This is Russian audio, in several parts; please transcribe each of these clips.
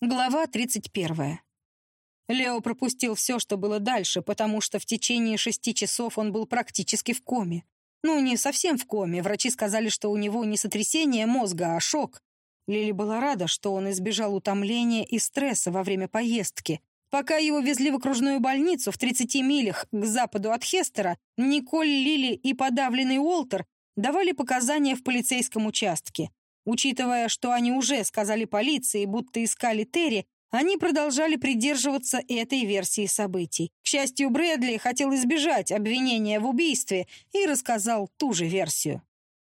Глава 31. Лео пропустил все, что было дальше, потому что в течение шести часов он был практически в коме. Ну, не совсем в коме. Врачи сказали, что у него не сотрясение мозга, а шок. Лили была рада, что он избежал утомления и стресса во время поездки. Пока его везли в окружную больницу в 30 милях к западу от Хестера, Николь, Лили и подавленный Уолтер давали показания в полицейском участке. Учитывая, что они уже сказали полиции, будто искали Терри, они продолжали придерживаться этой версии событий. К счастью, Брэдли хотел избежать обвинения в убийстве и рассказал ту же версию.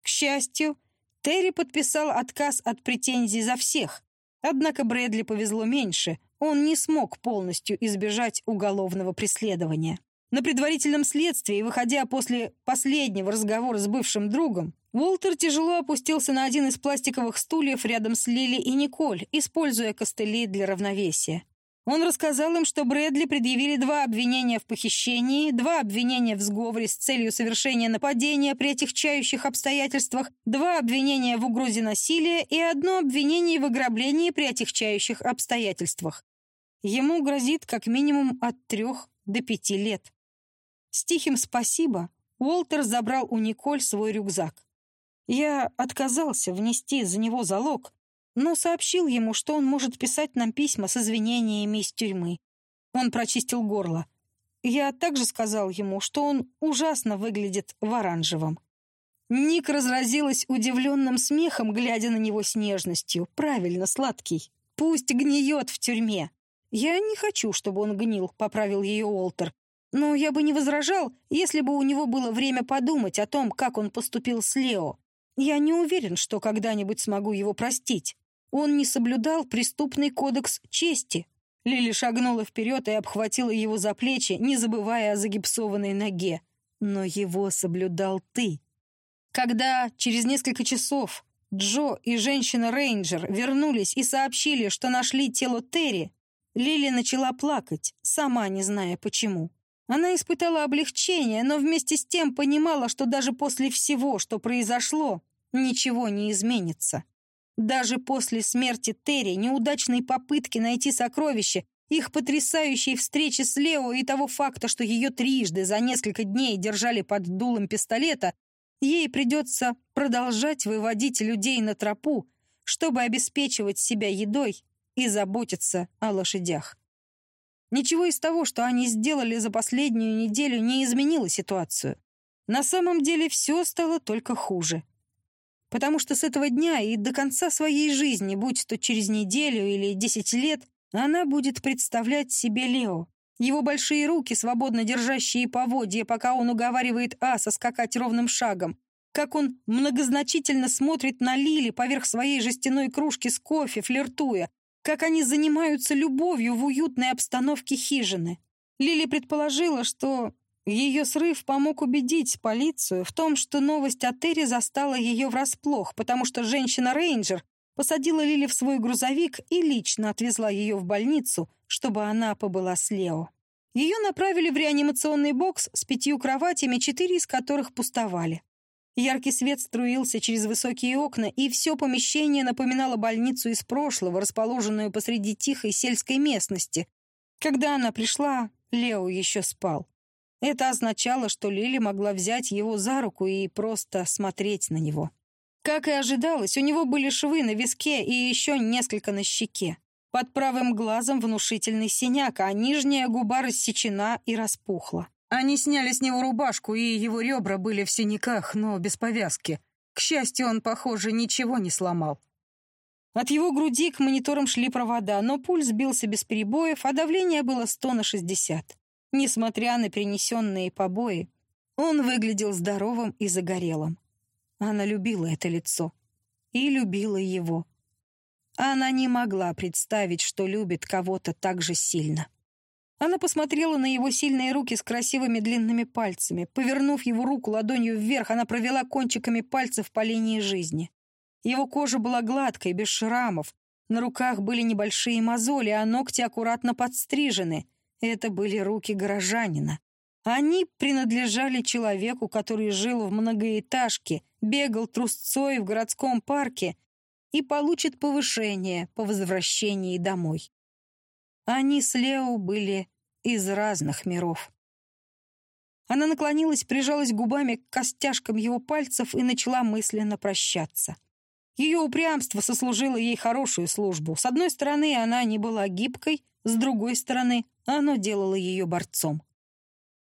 К счастью, Терри подписал отказ от претензий за всех. Однако Брэдли повезло меньше, он не смог полностью избежать уголовного преследования. На предварительном следствии, выходя после последнего разговора с бывшим другом, Уолтер тяжело опустился на один из пластиковых стульев рядом с Лили и Николь, используя костыли для равновесия. Он рассказал им, что Брэдли предъявили два обвинения в похищении, два обвинения в сговоре с целью совершения нападения при отягчающих обстоятельствах, два обвинения в угрозе насилия и одно обвинение в ограблении при отягчающих обстоятельствах. Ему грозит как минимум от трех до пяти лет. С тихим спасибо Уолтер забрал у Николь свой рюкзак. Я отказался внести за него залог, но сообщил ему, что он может писать нам письма с извинениями из тюрьмы. Он прочистил горло. Я также сказал ему, что он ужасно выглядит в оранжевом. Ник разразилась удивленным смехом, глядя на него с нежностью. «Правильно, сладкий. Пусть гниет в тюрьме». «Я не хочу, чтобы он гнил», — поправил ее Уолтер. Но я бы не возражал, если бы у него было время подумать о том, как он поступил с Лео. Я не уверен, что когда-нибудь смогу его простить. Он не соблюдал преступный кодекс чести. Лили шагнула вперед и обхватила его за плечи, не забывая о загипсованной ноге. Но его соблюдал ты. Когда через несколько часов Джо и женщина-рейнджер вернулись и сообщили, что нашли тело Терри, Лили начала плакать, сама не зная почему. Она испытала облегчение, но вместе с тем понимала, что даже после всего, что произошло, ничего не изменится. Даже после смерти Терри, неудачной попытки найти сокровище, их потрясающей встречи с Лео и того факта, что ее трижды за несколько дней держали под дулом пистолета, ей придется продолжать выводить людей на тропу, чтобы обеспечивать себя едой и заботиться о лошадях. Ничего из того, что они сделали за последнюю неделю, не изменило ситуацию. На самом деле все стало только хуже. Потому что с этого дня и до конца своей жизни, будь то через неделю или десять лет, она будет представлять себе Лео. Его большие руки, свободно держащие поводья, пока он уговаривает Аса скакать ровным шагом. Как он многозначительно смотрит на Лили поверх своей жестяной кружки с кофе, флиртуя как они занимаются любовью в уютной обстановке хижины. Лили предположила, что ее срыв помог убедить полицию в том, что новость о Терри застала ее врасплох, потому что женщина-рейнджер посадила Лили в свой грузовик и лично отвезла ее в больницу, чтобы она побыла с Лео. Ее направили в реанимационный бокс с пятью кроватями, четыре из которых пустовали. Яркий свет струился через высокие окна, и все помещение напоминало больницу из прошлого, расположенную посреди тихой сельской местности. Когда она пришла, Лео еще спал. Это означало, что Лили могла взять его за руку и просто смотреть на него. Как и ожидалось, у него были швы на виске и еще несколько на щеке. Под правым глазом внушительный синяк, а нижняя губа рассечена и распухла. Они сняли с него рубашку, и его ребра были в синяках, но без повязки. К счастью, он, похоже, ничего не сломал. От его груди к мониторам шли провода, но пульс бился без перебоев, а давление было 100 на 60. Несмотря на перенесенные побои, он выглядел здоровым и загорелым. Она любила это лицо. И любила его. Она не могла представить, что любит кого-то так же сильно. Она посмотрела на его сильные руки с красивыми длинными пальцами. Повернув его руку ладонью вверх, она провела кончиками пальцев по линии жизни. Его кожа была гладкой, без шрамов. На руках были небольшие мозоли, а ногти аккуратно подстрижены. Это были руки горожанина. Они принадлежали человеку, который жил в многоэтажке, бегал трусцой в городском парке и получит повышение по возвращении домой. Они с Лео были из разных миров. Она наклонилась, прижалась губами к костяшкам его пальцев и начала мысленно прощаться. Ее упрямство сослужило ей хорошую службу. С одной стороны, она не была гибкой, с другой стороны, оно делало ее борцом.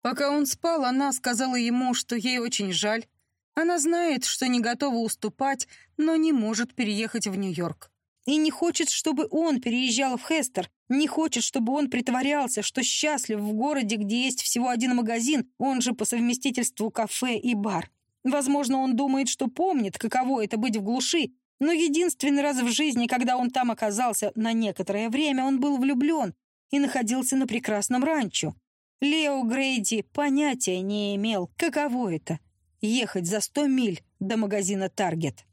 Пока он спал, она сказала ему, что ей очень жаль. Она знает, что не готова уступать, но не может переехать в Нью-Йорк. И не хочет, чтобы он переезжал в Хестер, не хочет, чтобы он притворялся, что счастлив в городе, где есть всего один магазин, он же по совместительству кафе и бар. Возможно, он думает, что помнит, каково это быть в глуши, но единственный раз в жизни, когда он там оказался на некоторое время, он был влюблен и находился на прекрасном ранчо. Лео Грейди понятия не имел, каково это — ехать за сто миль до магазина «Таргет».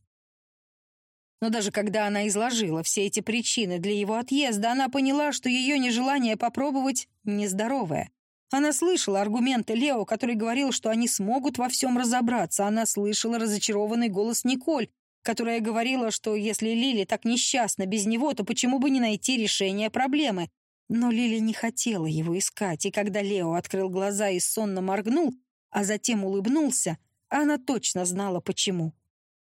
Но даже когда она изложила все эти причины для его отъезда, она поняла, что ее нежелание попробовать нездоровое. Она слышала аргументы Лео, который говорил, что они смогут во всем разобраться. Она слышала разочарованный голос Николь, которая говорила, что если Лили так несчастна без него, то почему бы не найти решение проблемы? Но Лили не хотела его искать, и когда Лео открыл глаза и сонно моргнул, а затем улыбнулся, она точно знала почему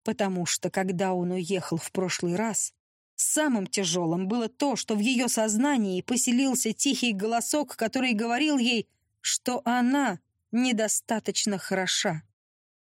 потому что когда он уехал в прошлый раз, самым тяжелым было то, что в ее сознании поселился тихий голосок, который говорил ей, что она недостаточно хороша.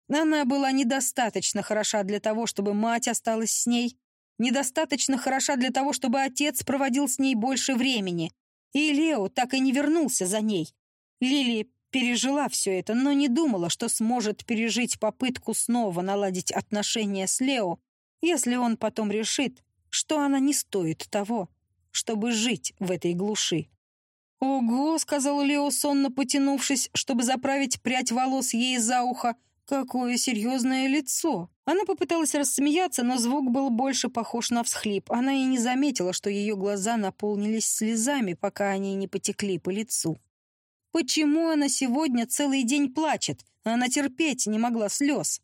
Она была недостаточно хороша для того, чтобы мать осталась с ней, недостаточно хороша для того, чтобы отец проводил с ней больше времени, и Лео так и не вернулся за ней. Лили пережила все это, но не думала, что сможет пережить попытку снова наладить отношения с Лео, если он потом решит, что она не стоит того, чтобы жить в этой глуши. «Ого!» — сказал Лео, сонно потянувшись, чтобы заправить прядь волос ей за ухо. «Какое серьезное лицо!» Она попыталась рассмеяться, но звук был больше похож на всхлип. Она и не заметила, что ее глаза наполнились слезами, пока они не потекли по лицу. Почему она сегодня целый день плачет? Она терпеть не могла слез.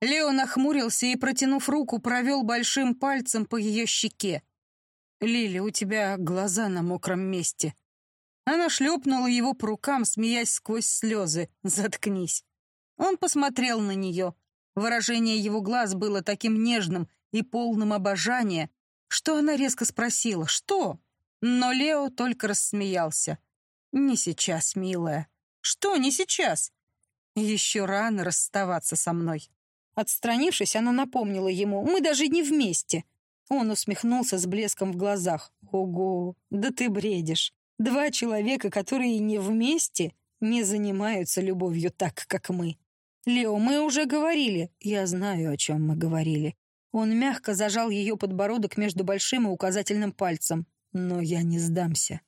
Лео нахмурился и, протянув руку, провел большим пальцем по ее щеке. «Лили, у тебя глаза на мокром месте». Она шлепнула его по рукам, смеясь сквозь слезы. «Заткнись». Он посмотрел на нее. Выражение его глаз было таким нежным и полным обожания, что она резко спросила «Что?». Но Лео только рассмеялся. «Не сейчас, милая». «Что не сейчас?» «Еще рано расставаться со мной». Отстранившись, она напомнила ему, «Мы даже не вместе». Он усмехнулся с блеском в глазах. «Ого, да ты бредишь. Два человека, которые не вместе, не занимаются любовью так, как мы». «Лео, мы уже говорили». «Я знаю, о чем мы говорили». Он мягко зажал ее подбородок между большим и указательным пальцем. «Но я не сдамся».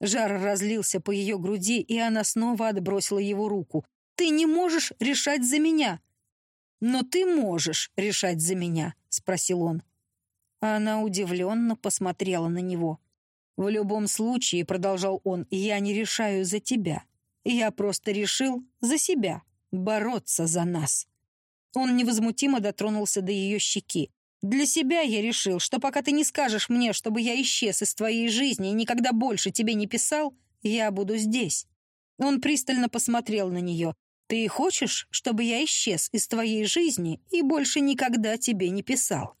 Жар разлился по ее груди, и она снова отбросила его руку. «Ты не можешь решать за меня!» «Но ты можешь решать за меня», — спросил он. Она удивленно посмотрела на него. «В любом случае», — продолжал он, — «я не решаю за тебя. Я просто решил за себя, бороться за нас». Он невозмутимо дотронулся до ее щеки. Для себя я решил, что пока ты не скажешь мне, чтобы я исчез из твоей жизни и никогда больше тебе не писал, я буду здесь». Он пристально посмотрел на нее. «Ты хочешь, чтобы я исчез из твоей жизни и больше никогда тебе не писал?»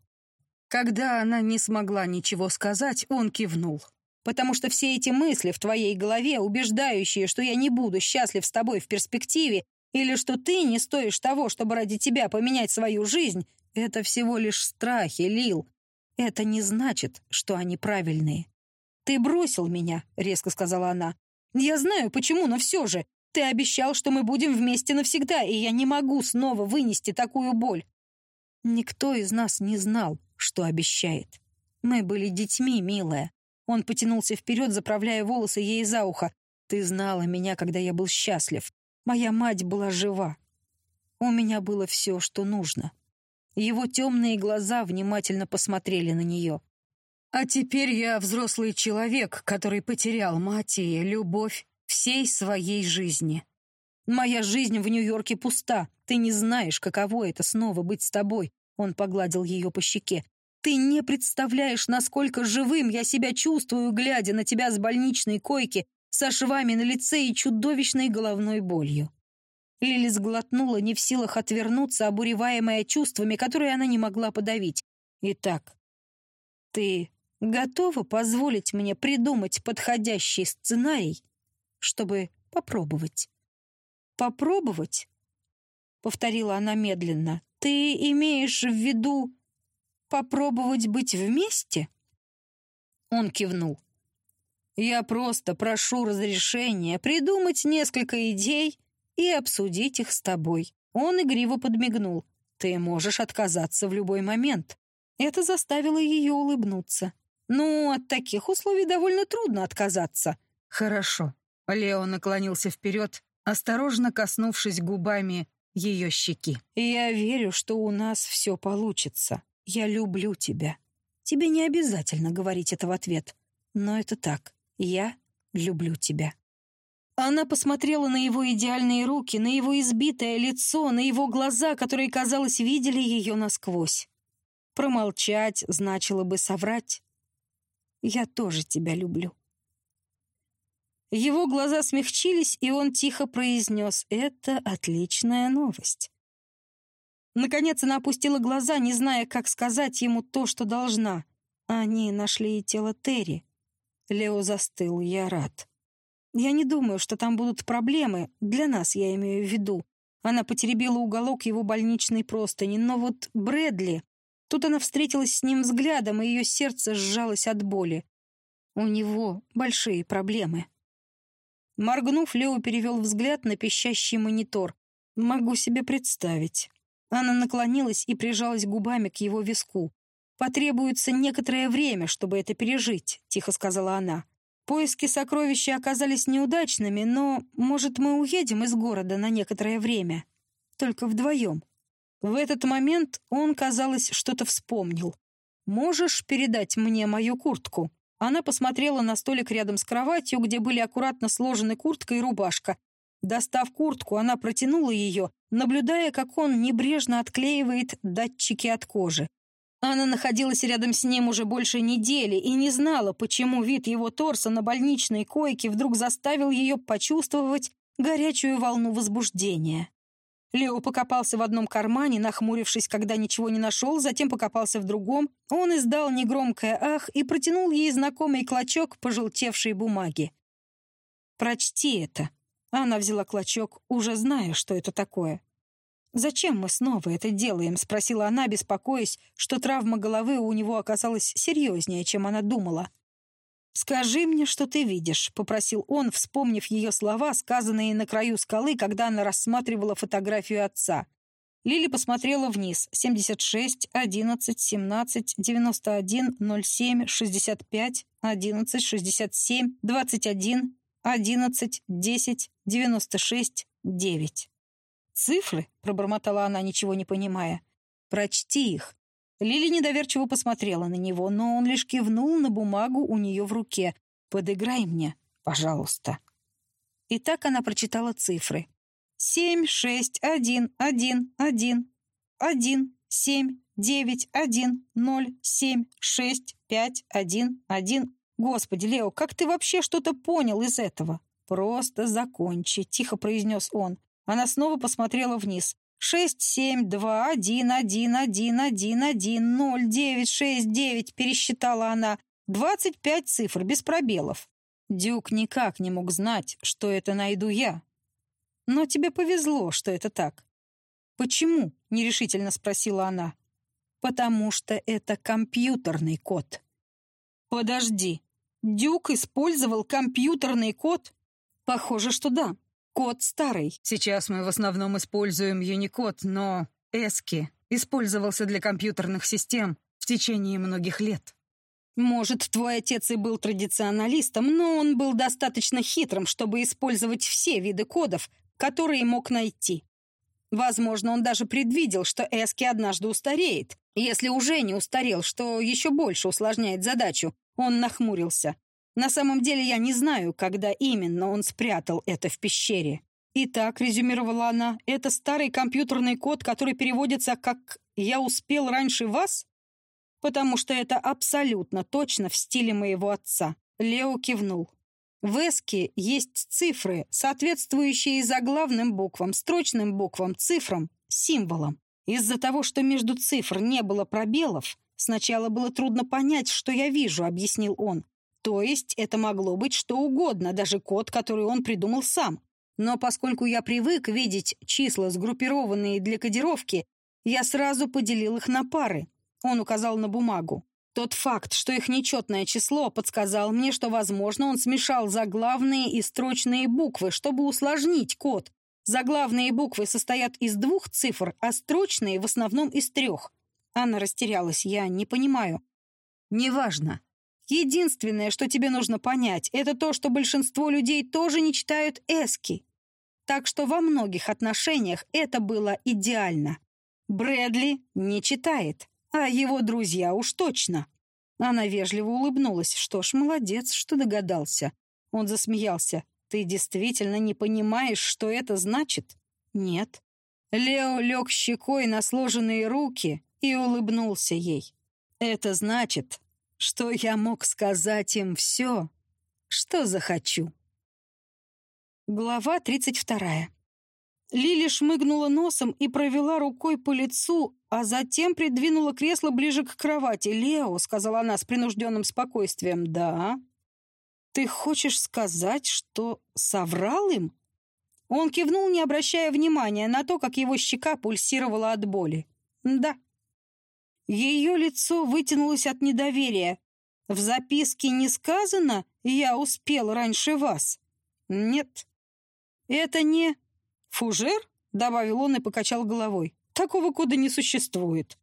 Когда она не смогла ничего сказать, он кивнул. «Потому что все эти мысли в твоей голове, убеждающие, что я не буду счастлив с тобой в перспективе, или что ты не стоишь того, чтобы ради тебя поменять свою жизнь, это всего лишь страхи, Лил. Это не значит, что они правильные. «Ты бросил меня», — резко сказала она. «Я знаю, почему, но все же. Ты обещал, что мы будем вместе навсегда, и я не могу снова вынести такую боль». Никто из нас не знал, что обещает. Мы были детьми, милая. Он потянулся вперед, заправляя волосы ей за ухо. Ты знала меня, когда я был счастлив. Моя мать была жива. У меня было все, что нужно. Его темные глаза внимательно посмотрели на нее. «А теперь я взрослый человек, который потерял мать и любовь всей своей жизни. Моя жизнь в Нью-Йорке пуста. Ты не знаешь, каково это снова быть с тобой. Он погладил ее по щеке. «Ты не представляешь, насколько живым я себя чувствую, глядя на тебя с больничной койки, со швами на лице и чудовищной головной болью». Лили сглотнула, не в силах отвернуться, обуреваемая чувствами, которые она не могла подавить. «Итак, ты готова позволить мне придумать подходящий сценарий, чтобы попробовать?» «Попробовать?» — повторила она медленно. «Ты имеешь в виду попробовать быть вместе?» Он кивнул. «Я просто прошу разрешения придумать несколько идей и обсудить их с тобой». Он игриво подмигнул. «Ты можешь отказаться в любой момент». Это заставило ее улыбнуться. «Ну, от таких условий довольно трудно отказаться». «Хорошо». Лео наклонился вперед, осторожно коснувшись губами ее щеки. «Я верю, что у нас все получится. Я люблю тебя. Тебе не обязательно говорить это в ответ, но это так. Я люблю тебя». Она посмотрела на его идеальные руки, на его избитое лицо, на его глаза, которые, казалось, видели ее насквозь. Промолчать значило бы соврать. «Я тоже тебя люблю». Его глаза смягчились, и он тихо произнес «Это отличная новость». Наконец она опустила глаза, не зная, как сказать ему то, что должна. Они нашли и тело Терри. Лео застыл, я рад. Я не думаю, что там будут проблемы, для нас я имею в виду. Она потеребила уголок его больничной простыни, но вот Брэдли... Тут она встретилась с ним взглядом, и ее сердце сжалось от боли. У него большие проблемы. Моргнув, Лео перевел взгляд на пищащий монитор. «Могу себе представить». Она наклонилась и прижалась губами к его виску. «Потребуется некоторое время, чтобы это пережить», — тихо сказала она. «Поиски сокровища оказались неудачными, но, может, мы уедем из города на некоторое время? Только вдвоем». В этот момент он, казалось, что-то вспомнил. «Можешь передать мне мою куртку?» Она посмотрела на столик рядом с кроватью, где были аккуратно сложены куртка и рубашка. Достав куртку, она протянула ее, наблюдая, как он небрежно отклеивает датчики от кожи. Она находилась рядом с ним уже больше недели и не знала, почему вид его торса на больничной койке вдруг заставил ее почувствовать горячую волну возбуждения. Лео покопался в одном кармане, нахмурившись, когда ничего не нашел, затем покопался в другом. Он издал негромкое «ах» и протянул ей знакомый клочок пожелтевшей бумаги. «Прочти это». Она взяла клочок, уже зная, что это такое. «Зачем мы снова это делаем?» — спросила она, беспокоясь, что травма головы у него оказалась серьезнее, чем она думала. «Скажи мне, что ты видишь», — попросил он, вспомнив ее слова, сказанные на краю скалы, когда она рассматривала фотографию отца. Лили посмотрела вниз. 76, 11, 17, 91, 07, 65, 11, 67, 21, 11, 10, 96, 9. «Цифры?» — пробормотала она, ничего не понимая. «Прочти их. Лили недоверчиво посмотрела на него, но он лишь кивнул на бумагу у нее в руке. «Подыграй мне, пожалуйста». И так она прочитала цифры. «Семь, шесть, один, один, один, один, семь, девять, один, ноль, семь, шесть, пять, один, один». «Господи, Лео, как ты вообще что-то понял из этого?» «Просто закончи», — тихо произнес он. Она снова посмотрела вниз. Шесть, семь, два, один, один, один, один, один, ноль, девять, шесть, девять, пересчитала она. Двадцать пять цифр, без пробелов. Дюк никак не мог знать, что это найду я. Но тебе повезло, что это так. Почему? нерешительно спросила она. Потому что это компьютерный код. Подожди. Дюк использовал компьютерный код? Похоже, что да. Код старый. Сейчас мы в основном используем Unicode, но ESCII использовался для компьютерных систем в течение многих лет. Может, твой отец и был традиционалистом, но он был достаточно хитрым, чтобы использовать все виды кодов, которые мог найти. Возможно, он даже предвидел, что Эски однажды устареет. Если уже не устарел, что еще больше усложняет задачу, он нахмурился. На самом деле я не знаю, когда именно он спрятал это в пещере. Итак, резюмировала она, это старый компьютерный код, который переводится как я успел раньше вас? Потому что это абсолютно точно в стиле моего отца. Лео кивнул. В эске есть цифры, соответствующие заглавным буквам, строчным буквам, цифрам, символам. Из-за того, что между цифр не было пробелов, сначала было трудно понять, что я вижу, объяснил он. То есть это могло быть что угодно, даже код, который он придумал сам. Но поскольку я привык видеть числа, сгруппированные для кодировки, я сразу поделил их на пары. Он указал на бумагу. Тот факт, что их нечетное число, подсказал мне, что, возможно, он смешал заглавные и строчные буквы, чтобы усложнить код. Заглавные буквы состоят из двух цифр, а строчные в основном из трех. Анна растерялась. Я не понимаю. Неважно. Единственное, что тебе нужно понять, это то, что большинство людей тоже не читают эски. Так что во многих отношениях это было идеально. Брэдли не читает, а его друзья уж точно. Она вежливо улыбнулась. Что ж, молодец, что догадался. Он засмеялся. Ты действительно не понимаешь, что это значит? Нет. Лео лег щекой на сложенные руки и улыбнулся ей. Это значит, что я мог сказать им все, что захочу. Глава 32. Лили шмыгнула носом и провела рукой по лицу, а затем придвинула кресло ближе к кровати. «Лео», — сказала она с принужденным спокойствием, — «да». «Ты хочешь сказать, что соврал им?» Он кивнул, не обращая внимания на то, как его щека пульсировала от боли. «Да». Ее лицо вытянулось от недоверия. «В записке не сказано «я успел раньше вас»?» «Нет». «Это не...» «Фужер?» — добавил он и покачал головой. «Такого кода не существует».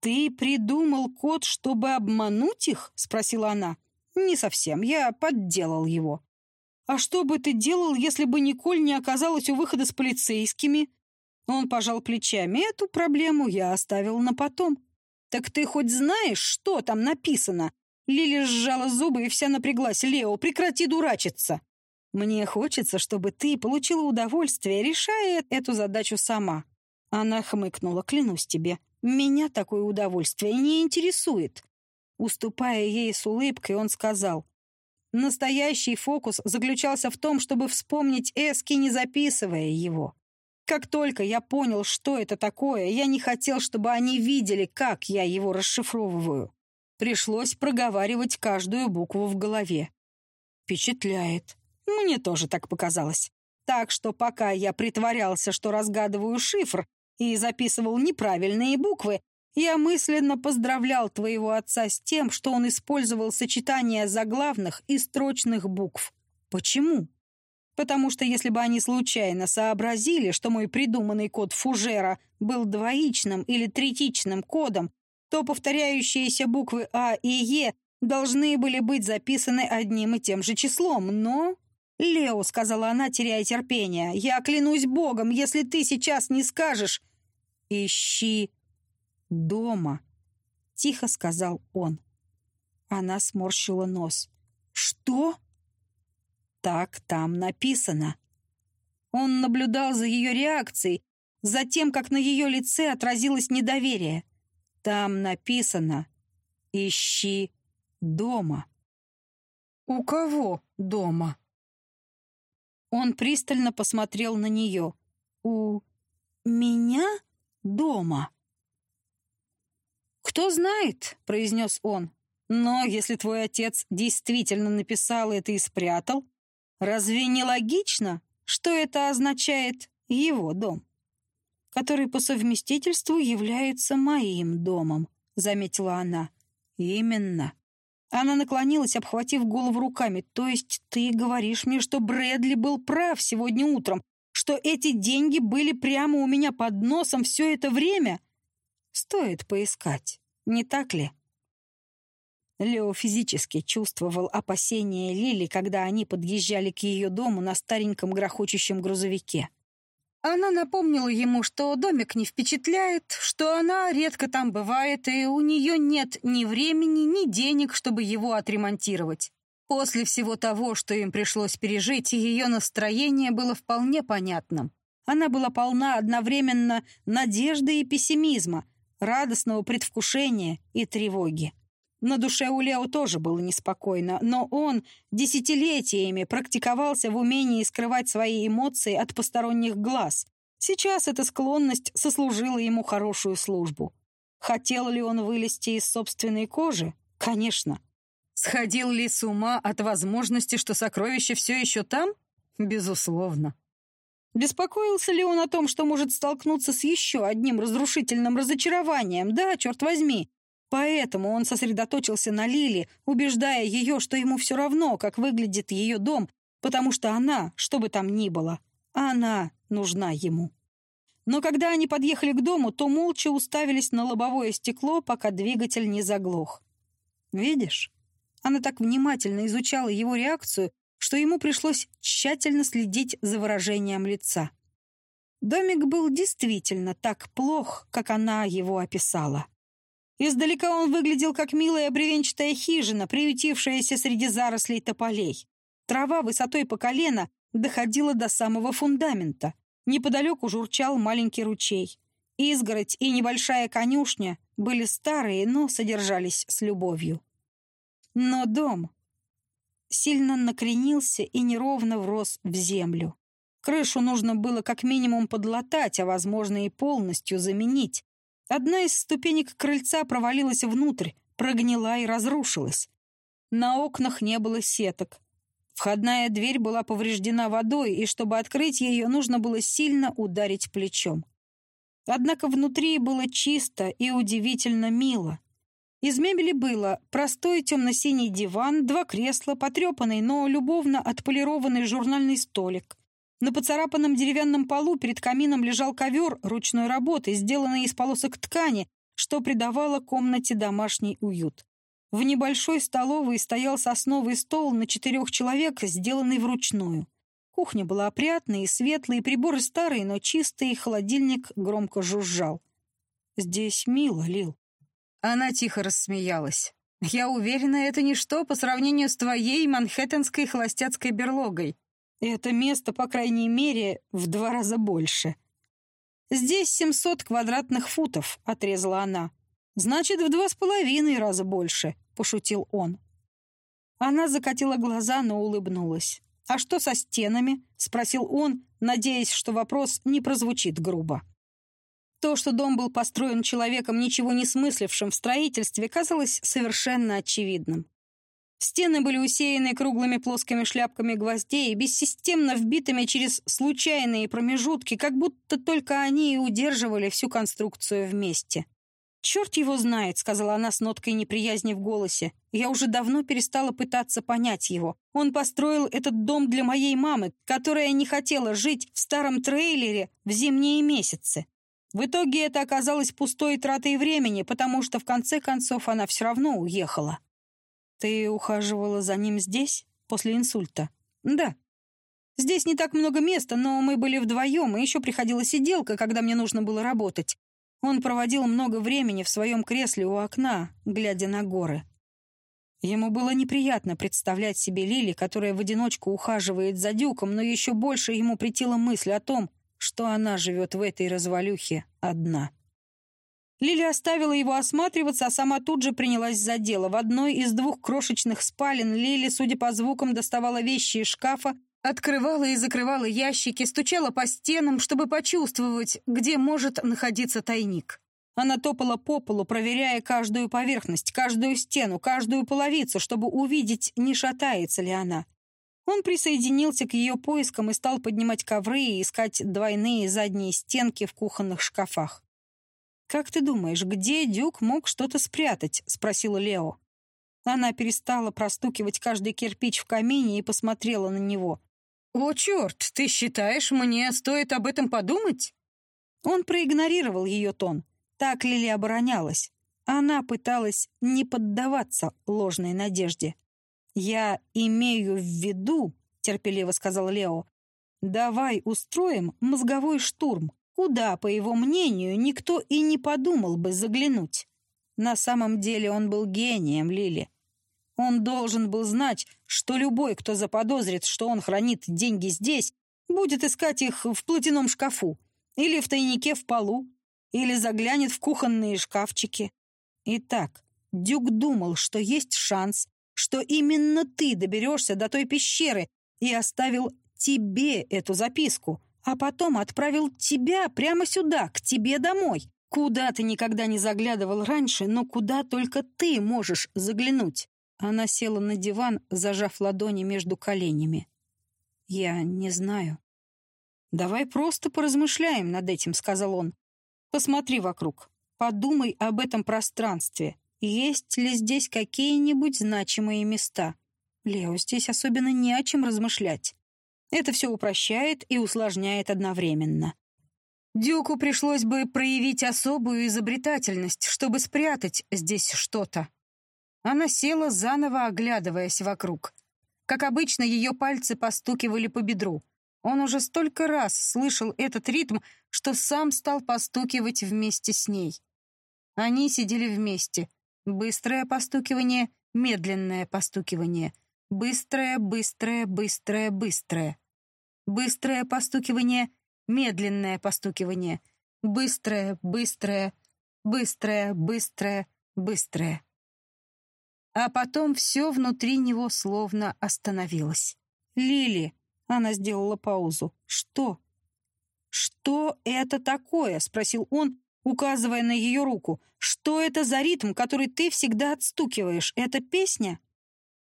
«Ты придумал код, чтобы обмануть их?» — спросила она. «Не совсем. Я подделал его». «А что бы ты делал, если бы Николь не оказалась у выхода с полицейскими?» Он пожал плечами. «Эту проблему я оставил на потом». «Так ты хоть знаешь, что там написано?» Лили сжала зубы и вся напряглась. «Лео, прекрати дурачиться!» Мне хочется, чтобы ты получила удовольствие, решая эту задачу сама. Она хмыкнула, клянусь тебе. Меня такое удовольствие не интересует. Уступая ей с улыбкой, он сказал. Настоящий фокус заключался в том, чтобы вспомнить Эски, не записывая его. Как только я понял, что это такое, я не хотел, чтобы они видели, как я его расшифровываю. Пришлось проговаривать каждую букву в голове. Впечатляет. Мне тоже так показалось. Так что пока я притворялся, что разгадываю шифр и записывал неправильные буквы, я мысленно поздравлял твоего отца с тем, что он использовал сочетание заглавных и строчных букв. Почему? Потому что если бы они случайно сообразили, что мой придуманный код Фужера был двоичным или третичным кодом, то повторяющиеся буквы А и Е должны были быть записаны одним и тем же числом, но «Лео», — сказала она, теряя терпение, — «я клянусь Богом, если ты сейчас не скажешь...» «Ищи дома», — тихо сказал он. Она сморщила нос. «Что?» «Так там написано». Он наблюдал за ее реакцией, за тем, как на ее лице отразилось недоверие. «Там написано «Ищи дома». «У кого дома?» Он пристально посмотрел на нее. «У меня дома?» «Кто знает», — произнес он. «Но если твой отец действительно написал это и спрятал, разве не логично, что это означает его дом, который по совместительству является моим домом?» — заметила она. «Именно». Она наклонилась, обхватив голову руками. «То есть ты говоришь мне, что Брэдли был прав сегодня утром, что эти деньги были прямо у меня под носом все это время?» «Стоит поискать, не так ли?» Лео физически чувствовал опасения Лили, когда они подъезжали к ее дому на стареньком грохочущем грузовике. Она напомнила ему, что домик не впечатляет, что она редко там бывает, и у нее нет ни времени, ни денег, чтобы его отремонтировать. После всего того, что им пришлось пережить, ее настроение было вполне понятным. Она была полна одновременно надежды и пессимизма, радостного предвкушения и тревоги. На душе у Лео тоже было неспокойно, но он десятилетиями практиковался в умении скрывать свои эмоции от посторонних глаз. Сейчас эта склонность сослужила ему хорошую службу. Хотел ли он вылезти из собственной кожи? Конечно. Сходил ли с ума от возможности, что сокровище все еще там? Безусловно. Беспокоился ли он о том, что может столкнуться с еще одним разрушительным разочарованием? Да, черт возьми. Поэтому он сосредоточился на Лиле, убеждая ее, что ему все равно, как выглядит ее дом, потому что она, что бы там ни было, она нужна ему. Но когда они подъехали к дому, то молча уставились на лобовое стекло, пока двигатель не заглох. «Видишь?» Она так внимательно изучала его реакцию, что ему пришлось тщательно следить за выражением лица. Домик был действительно так плох, как она его описала. Издалека он выглядел как милая бревенчатая хижина, приютившаяся среди зарослей тополей. Трава высотой по колено доходила до самого фундамента. Неподалеку журчал маленький ручей. Изгородь и небольшая конюшня были старые, но содержались с любовью. Но дом сильно накренился и неровно врос в землю. Крышу нужно было как минимум подлатать, а, возможно, и полностью заменить. Одна из ступенек крыльца провалилась внутрь, прогнила и разрушилась. На окнах не было сеток. Входная дверь была повреждена водой, и чтобы открыть ее, нужно было сильно ударить плечом. Однако внутри было чисто и удивительно мило. Из мебели было простой темно-синий диван, два кресла, потрепанный, но любовно отполированный журнальный столик. На поцарапанном деревянном полу перед камином лежал ковер ручной работы, сделанный из полосок ткани, что придавало комнате домашний уют. В небольшой столовой стоял сосновый стол на четырех человек, сделанный вручную. Кухня была опрятной и светлой, приборы старые, но чистые, холодильник громко жужжал. «Здесь мило, Лил», она тихо рассмеялась. «Я уверена, это ничто по сравнению с твоей манхэттенской холостяцкой берлогой. Это место, по крайней мере, в два раза больше». «Здесь семьсот квадратных футов», — отрезала она. «Значит, в два с половиной раза больше», — пошутил он. Она закатила глаза, но улыбнулась. «А что со стенами?» — спросил он, надеясь, что вопрос не прозвучит грубо. То, что дом был построен человеком, ничего не смыслившим в строительстве, казалось совершенно очевидным. Стены были усеяны круглыми плоскими шляпками гвоздей, бессистемно вбитыми через случайные промежутки, как будто только они и удерживали всю конструкцию вместе. «Черт его знает», — сказала она с ноткой неприязни в голосе. «Я уже давно перестала пытаться понять его. Он построил этот дом для моей мамы, которая не хотела жить в старом трейлере в зимние месяцы. В итоге это оказалось пустой тратой времени, потому что в конце концов она все равно уехала. Ты ухаживала за ним здесь, после инсульта? Да. Здесь не так много места, но мы были вдвоем, и еще приходила сиделка, когда мне нужно было работать. Он проводил много времени в своем кресле у окна, глядя на горы. Ему было неприятно представлять себе Лили, которая в одиночку ухаживает за Дюком, но еще больше ему претила мысль о том, что она живет в этой развалюхе одна. Лили оставила его осматриваться, а сама тут же принялась за дело. В одной из двух крошечных спален Лили, судя по звукам, доставала вещи из шкафа, открывала и закрывала ящики, стучала по стенам, чтобы почувствовать, где может находиться тайник. Она топала по полу, проверяя каждую поверхность, каждую стену, каждую половицу, чтобы увидеть, не шатается ли она. Он присоединился к ее поискам и стал поднимать ковры и искать двойные задние стенки в кухонных шкафах. «Как ты думаешь, где Дюк мог что-то спрятать?» — спросила Лео. Она перестала простукивать каждый кирпич в камине и посмотрела на него. «О, черт, ты считаешь, мне стоит об этом подумать?» Он проигнорировал ее тон. Так Лили оборонялась. Она пыталась не поддаваться ложной надежде. «Я имею в виду», — терпеливо сказал Лео, «давай устроим мозговой штурм, куда, по его мнению, никто и не подумал бы заглянуть». На самом деле он был гением, Лили. Он должен был знать, что любой, кто заподозрит, что он хранит деньги здесь, будет искать их в платяном шкафу или в тайнике в полу. или заглянет в кухонные шкафчики. Итак, Дюк думал, что есть шанс, что именно ты доберешься до той пещеры и оставил тебе эту записку, а потом отправил тебя прямо сюда, к тебе домой. Куда ты никогда не заглядывал раньше, но куда только ты можешь заглянуть. Она села на диван, зажав ладони между коленями. «Я не знаю». «Давай просто поразмышляем над этим», — сказал он. «Посмотри вокруг. Подумай об этом пространстве. Есть ли здесь какие-нибудь значимые места? Лео, здесь особенно не о чем размышлять. Это все упрощает и усложняет одновременно. Дюку пришлось бы проявить особую изобретательность, чтобы спрятать здесь что-то. Она села, заново оглядываясь вокруг. Как обычно, ее пальцы постукивали по бедру. Он уже столько раз слышал этот ритм, что сам стал постукивать вместе с ней. Они сидели вместе. Быстрое постукивание, медленное постукивание. Быстрое, быстрое, быстрое, быстрое. Быстрое постукивание, медленное постукивание. Быстрое, быстрое, быстрое, быстрое, быстрое. А потом все внутри него словно остановилось. «Лили!» — она сделала паузу. «Что?» «Что это такое?» — спросил он, указывая на ее руку. «Что это за ритм, который ты всегда отстукиваешь? Это песня?»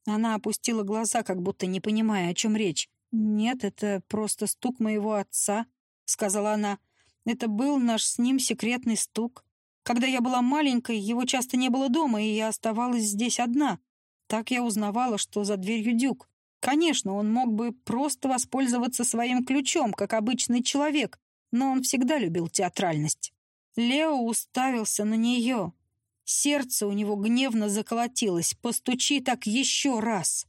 Она опустила глаза, как будто не понимая, о чем речь. «Нет, это просто стук моего отца», — сказала она. «Это был наш с ним секретный стук. Когда я была маленькой, его часто не было дома, и я оставалась здесь одна. Так я узнавала, что за дверью Дюк. Конечно, он мог бы просто воспользоваться своим ключом, как обычный человек, но он всегда любил театральность. Лео уставился на нее. Сердце у него гневно заколотилось. «Постучи так еще раз!»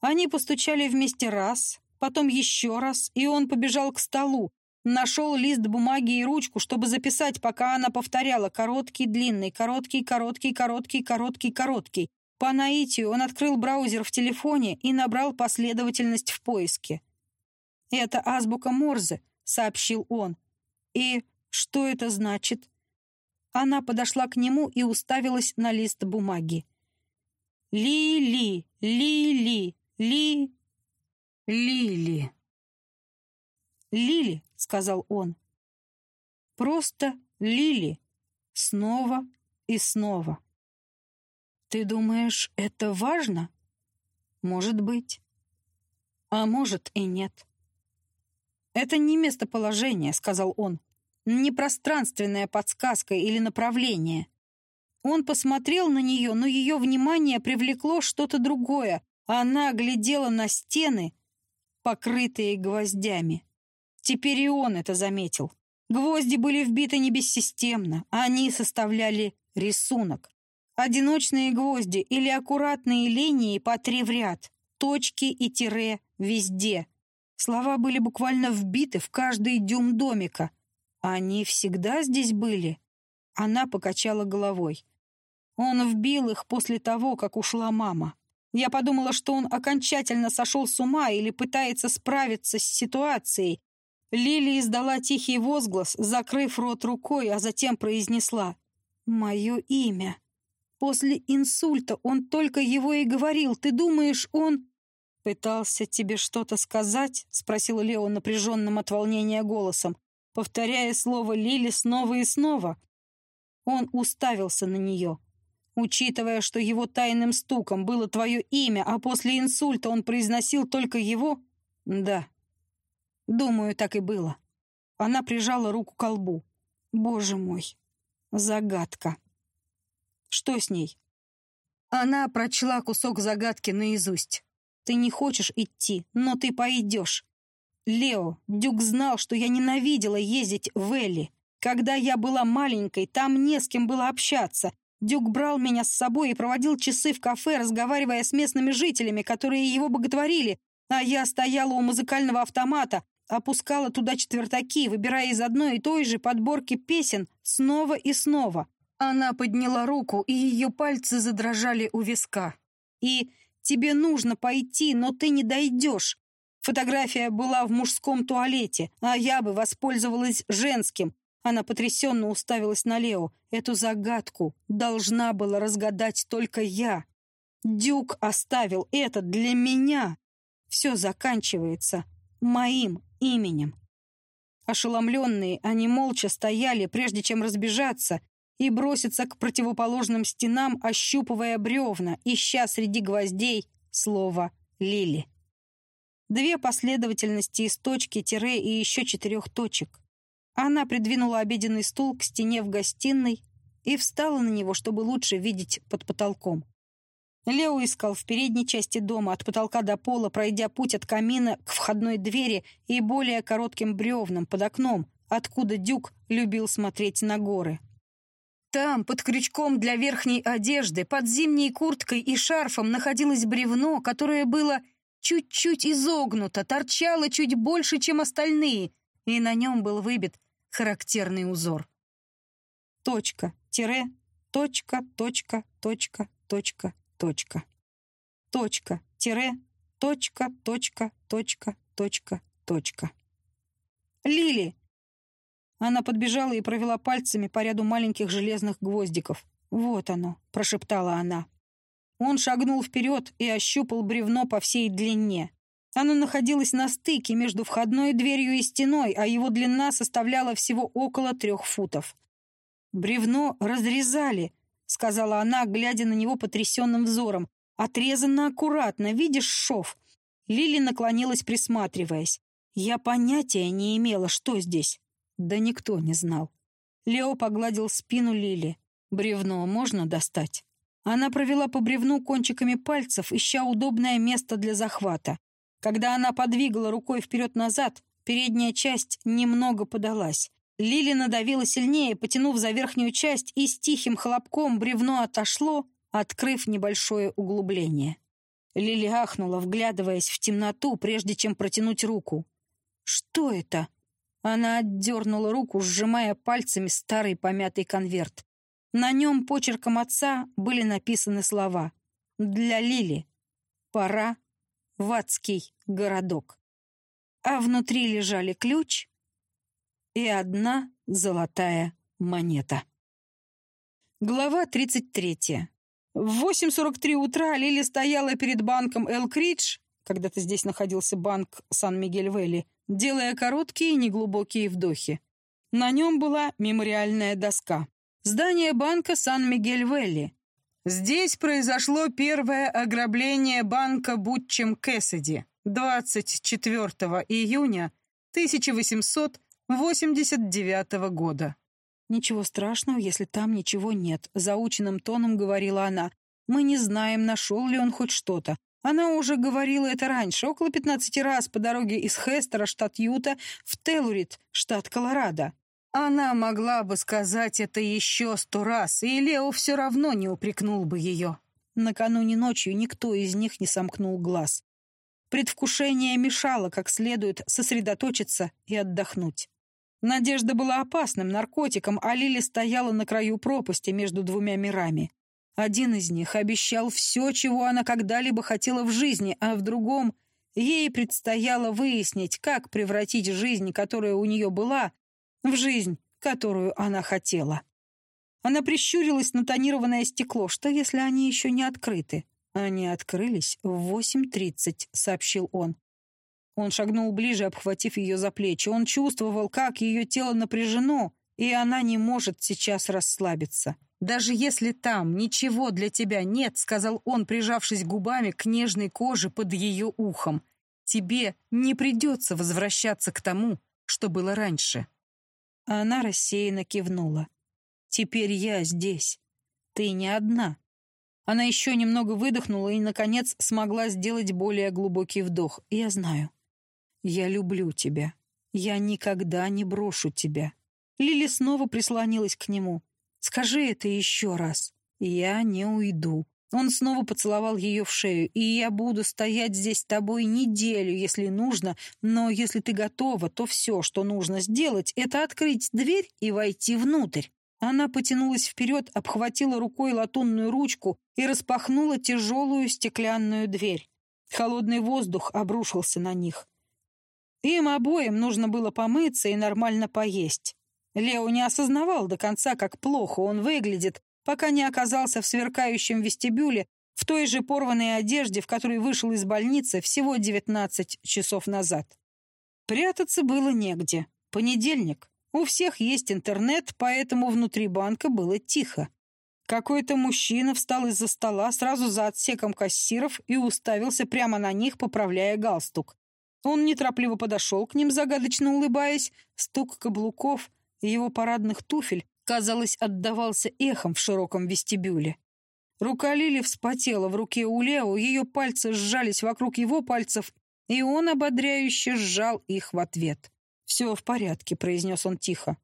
Они постучали вместе раз, потом еще раз, и он побежал к столу, Нашел лист бумаги и ручку, чтобы записать, пока она повторяла короткий, длинный, короткий, короткий, короткий, короткий, короткий. По наитию он открыл браузер в телефоне и набрал последовательность в поиске. «Это азбука Морзе», — сообщил он. «И что это значит?» Она подошла к нему и уставилась на лист бумаги. «Ли-ли, ли-ли, ли...» «Лили». «Лили», — сказал он. «Просто Лили. Снова и снова». «Ты думаешь, это важно?» «Может быть. А может и нет». «Это не местоположение», — сказал он. «Не пространственная подсказка или направление». Он посмотрел на нее, но ее внимание привлекло что-то другое. Она глядела на стены, покрытые гвоздями. Теперь и он это заметил. Гвозди были вбиты не бессистемно, они составляли рисунок. Одиночные гвозди или аккуратные линии по три в ряд, точки и тире везде. Слова были буквально вбиты в каждый дюм домика. Они всегда здесь были. Она покачала головой. Он вбил их после того, как ушла мама. Я подумала, что он окончательно сошел с ума или пытается справиться с ситуацией, Лили издала тихий возглас, закрыв рот рукой, а затем произнесла «Мое имя». После инсульта он только его и говорил. Ты думаешь, он... «Пытался тебе что-то сказать?» — спросил Лео напряженным от волнения голосом, повторяя слово Лили снова и снова. Он уставился на нее. Учитывая, что его тайным стуком было твое имя, а после инсульта он произносил только его... Да, Думаю, так и было. Она прижала руку к колбу. Боже мой, загадка. Что с ней? Она прочла кусок загадки наизусть. Ты не хочешь идти, но ты пойдешь. Лео, Дюк знал, что я ненавидела ездить в Элли. Когда я была маленькой, там не с кем было общаться. Дюк брал меня с собой и проводил часы в кафе, разговаривая с местными жителями, которые его боготворили, а я стояла у музыкального автомата, опускала туда четвертаки, выбирая из одной и той же подборки песен снова и снова. Она подняла руку, и ее пальцы задрожали у виска. И «Тебе нужно пойти, но ты не дойдешь». Фотография была в мужском туалете, а я бы воспользовалась женским. Она потрясенно уставилась на Лео. Эту загадку должна была разгадать только я. Дюк оставил это для меня. Все заканчивается моим именем. Ошеломленные, они молча стояли, прежде чем разбежаться, и броситься к противоположным стенам, ощупывая бревна, ища среди гвоздей слово «Лили». Две последовательности из точки, тире и еще четырех точек. Она придвинула обеденный стул к стене в гостиной и встала на него, чтобы лучше видеть под потолком. Лео искал в передней части дома, от потолка до пола, пройдя путь от камина к входной двери и более коротким бревнам под окном, откуда Дюк любил смотреть на горы. Там, под крючком для верхней одежды, под зимней курткой и шарфом находилось бревно, которое было чуть-чуть изогнуто, торчало чуть больше, чем остальные, и на нем был выбит характерный узор. Точка, тире, точка, точка, точка, точка, точка. Точка, тире, точка, точка, точка, точка, точка. Лили! Она подбежала и провела пальцами по ряду маленьких железных гвоздиков. «Вот оно», — прошептала она. Он шагнул вперед и ощупал бревно по всей длине. Оно находилось на стыке между входной дверью и стеной, а его длина составляла всего около трех футов. «Бревно разрезали», — сказала она, глядя на него потрясенным взором. «Отрезано аккуратно, видишь шов?» Лили наклонилась, присматриваясь. «Я понятия не имела, что здесь». Да никто не знал. Лео погладил спину Лили. «Бревно можно достать?» Она провела по бревну кончиками пальцев, ища удобное место для захвата. Когда она подвигала рукой вперед-назад, передняя часть немного подалась. Лили надавила сильнее, потянув за верхнюю часть, и с тихим хлопком бревно отошло, открыв небольшое углубление. Лили ахнула, вглядываясь в темноту, прежде чем протянуть руку. «Что это?» Она отдернула руку, сжимая пальцами старый помятый конверт. На нем почерком отца были написаны слова «Для Лили. Пора в адский городок». А внутри лежали ключ и одна золотая монета. Глава 33. В 8.43 утра Лили стояла перед банком Элк-Ридж, когда-то здесь находился банк Сан-Мигель-Вэлли, делая короткие неглубокие вдохи. На нем была мемориальная доска. Здание банка Сан-Мигель-Вэлли. Здесь произошло первое ограбление банка Бутчем Кэссиди 24 июня 1889 года. «Ничего страшного, если там ничего нет», — заученным тоном говорила она. «Мы не знаем, нашел ли он хоть что-то. Она уже говорила это раньше, около 15 раз по дороге из Хестера, штат Юта, в Телурит, штат Колорадо. Она могла бы сказать это еще сто раз, и Лео все равно не упрекнул бы ее. Накануне ночью никто из них не сомкнул глаз. Предвкушение мешало как следует сосредоточиться и отдохнуть. Надежда была опасным наркотиком, а Лили стояла на краю пропасти между двумя мирами. Один из них обещал все, чего она когда-либо хотела в жизни, а в другом ей предстояло выяснить, как превратить жизнь, которая у нее была, в жизнь, которую она хотела. Она прищурилась на тонированное стекло. Что, если они еще не открыты? Они открылись в 8.30, сообщил он. Он шагнул ближе, обхватив ее за плечи. Он чувствовал, как ее тело напряжено, и она не может сейчас расслабиться. «Даже если там ничего для тебя нет», — сказал он, прижавшись губами к нежной коже под ее ухом, «тебе не придется возвращаться к тому, что было раньше». Она рассеянно кивнула. «Теперь я здесь. Ты не одна». Она еще немного выдохнула и, наконец, смогла сделать более глубокий вдох. «Я знаю. Я люблю тебя. Я никогда не брошу тебя». Лили снова прислонилась к нему. Скажи это еще раз. Я не уйду. Он снова поцеловал ее в шею. И я буду стоять здесь с тобой неделю, если нужно, но если ты готова, то все, что нужно сделать, это открыть дверь и войти внутрь. Она потянулась вперед, обхватила рукой латунную ручку и распахнула тяжелую стеклянную дверь. Холодный воздух обрушился на них. Им обоим нужно было помыться и нормально поесть. Лео не осознавал до конца, как плохо он выглядит, пока не оказался в сверкающем вестибюле в той же порванной одежде, в которой вышел из больницы всего 19 часов назад. Прятаться было негде. Понедельник. У всех есть интернет, поэтому внутри банка было тихо. Какой-то мужчина встал из-за стола сразу за отсеком кассиров и уставился прямо на них, поправляя галстук. Он неторопливо подошел к ним, загадочно улыбаясь. Стук каблуков и его парадных туфель, казалось, отдавался эхом в широком вестибюле. Рука Лили вспотела в руке у Лео, ее пальцы сжались вокруг его пальцев, и он ободряюще сжал их в ответ. «Все в порядке», — произнес он тихо.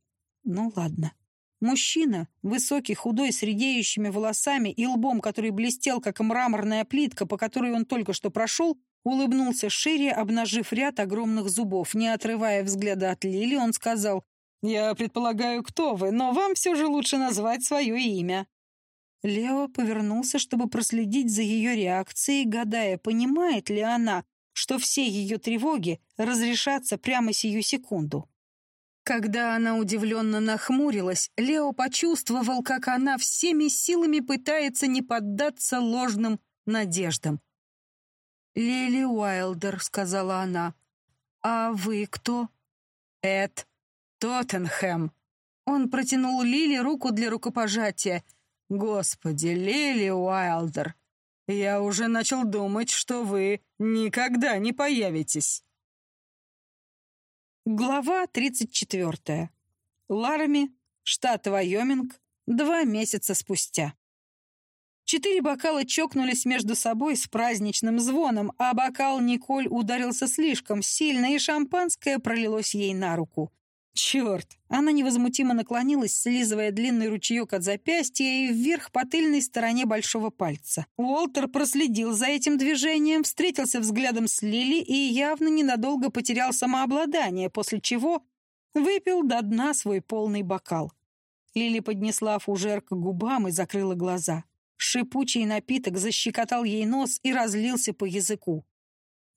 «Ну ладно». Мужчина, высокий, худой, с редеющими волосами и лбом, который блестел, как мраморная плитка, по которой он только что прошел, улыбнулся шире, обнажив ряд огромных зубов. Не отрывая взгляда от Лили, он сказал, «Я предполагаю, кто вы, но вам все же лучше назвать свое имя». Лео повернулся, чтобы проследить за ее реакцией, гадая, понимает ли она, что все ее тревоги разрешатся прямо сию секунду. Когда она удивленно нахмурилась, Лео почувствовал, как она всеми силами пытается не поддаться ложным надеждам. «Лили Уайлдер», — сказала она. «А вы кто?» «Эд Тоттенхэм». Он протянул Лили руку для рукопожатия. «Господи, Лили Уайлдер, я уже начал думать, что вы никогда не появитесь». Глава 34. Ларами, штат Вайоминг, два месяца спустя. Четыре бокала чокнулись между собой с праздничным звоном, а бокал Николь ударился слишком сильно, и шампанское пролилось ей на руку. Черт! Она невозмутимо наклонилась, слизывая длинный ручеек от запястья и вверх по тыльной стороне большого пальца. Уолтер проследил за этим движением, встретился взглядом с Лили и явно ненадолго потерял самообладание, после чего выпил до дна свой полный бокал. Лили поднесла фужер к губам и закрыла глаза. Шипучий напиток защекотал ей нос и разлился по языку.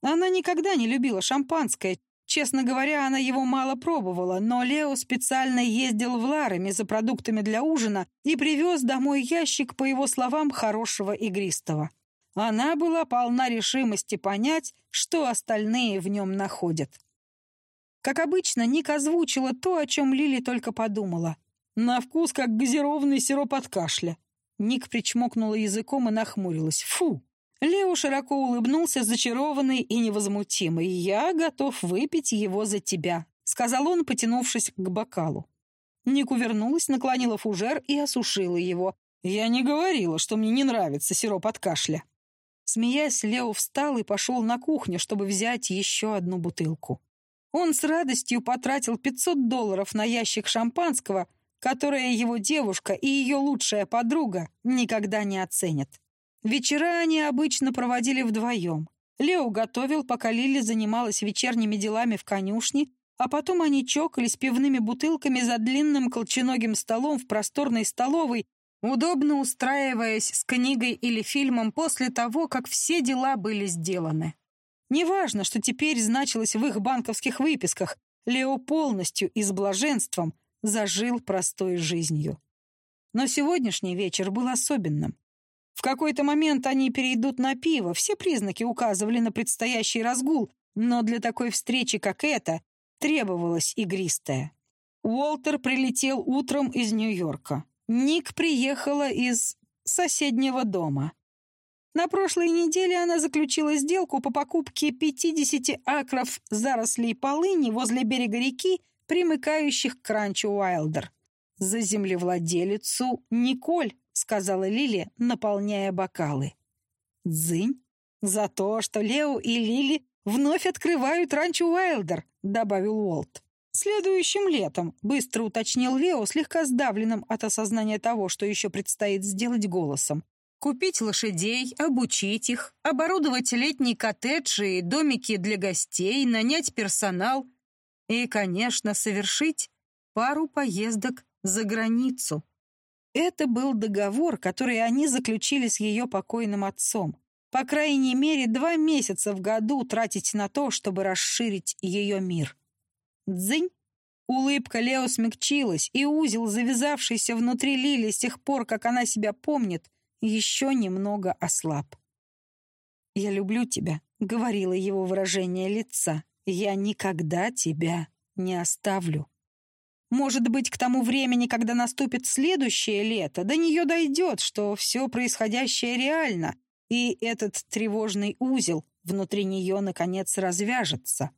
Она никогда не любила шампанское, Честно говоря, она его мало пробовала, но Лео специально ездил в Ларами за продуктами для ужина и привез домой ящик, по его словам, хорошего игристого. Она была полна решимости понять, что остальные в нем находят. Как обычно, Ник озвучила то, о чем Лили только подумала. На вкус, как газированный сироп от кашля. Ник причмокнула языком и нахмурилась. Фу! Лео широко улыбнулся, зачарованный и невозмутимый. «Я готов выпить его за тебя», — сказал он, потянувшись к бокалу. Ник увернулась, наклонила фужер и осушила его. «Я не говорила, что мне не нравится сироп от кашля». Смеясь, Лео встал и пошел на кухню, чтобы взять еще одну бутылку. Он с радостью потратил 500 долларов на ящик шампанского, которое его девушка и ее лучшая подруга никогда не оценят. Вечера они обычно проводили вдвоем. Лео готовил, пока Лили занималась вечерними делами в конюшне, а потом они чокались пивными бутылками за длинным колченогим столом в просторной столовой, удобно устраиваясь с книгой или фильмом после того, как все дела были сделаны. Неважно, что теперь значилось в их банковских выписках, Лео полностью и с блаженством зажил простой жизнью. Но сегодняшний вечер был особенным. В какой-то момент они перейдут на пиво, все признаки указывали на предстоящий разгул, но для такой встречи, как эта, требовалось игристое. Уолтер прилетел утром из Нью-Йорка. Ник приехала из соседнего дома. На прошлой неделе она заключила сделку по покупке 50 акров зарослей полыни возле берега реки, примыкающих к ранчо Уайлдер. За землевладелицу Николь — сказала Лили, наполняя бокалы. «Дзынь? За то, что Лео и Лили вновь открывают ранчо Уайлдер», — добавил Уолт. «Следующим летом», — быстро уточнил Лео, слегка сдавленным от осознания того, что еще предстоит сделать голосом. «Купить лошадей, обучить их, оборудовать летние коттеджи и домики для гостей, нанять персонал и, конечно, совершить пару поездок за границу». Это был договор, который они заключили с ее покойным отцом. По крайней мере, два месяца в году тратить на то, чтобы расширить ее мир. Дзынь! Улыбка Лео смягчилась, и узел, завязавшийся внутри Лили с тех пор, как она себя помнит, еще немного ослаб. «Я люблю тебя», — говорило его выражение лица. «Я никогда тебя не оставлю». Может быть, к тому времени, когда наступит следующее лето, до нее дойдет, что все происходящее реально, и этот тревожный узел внутри нее, наконец, развяжется.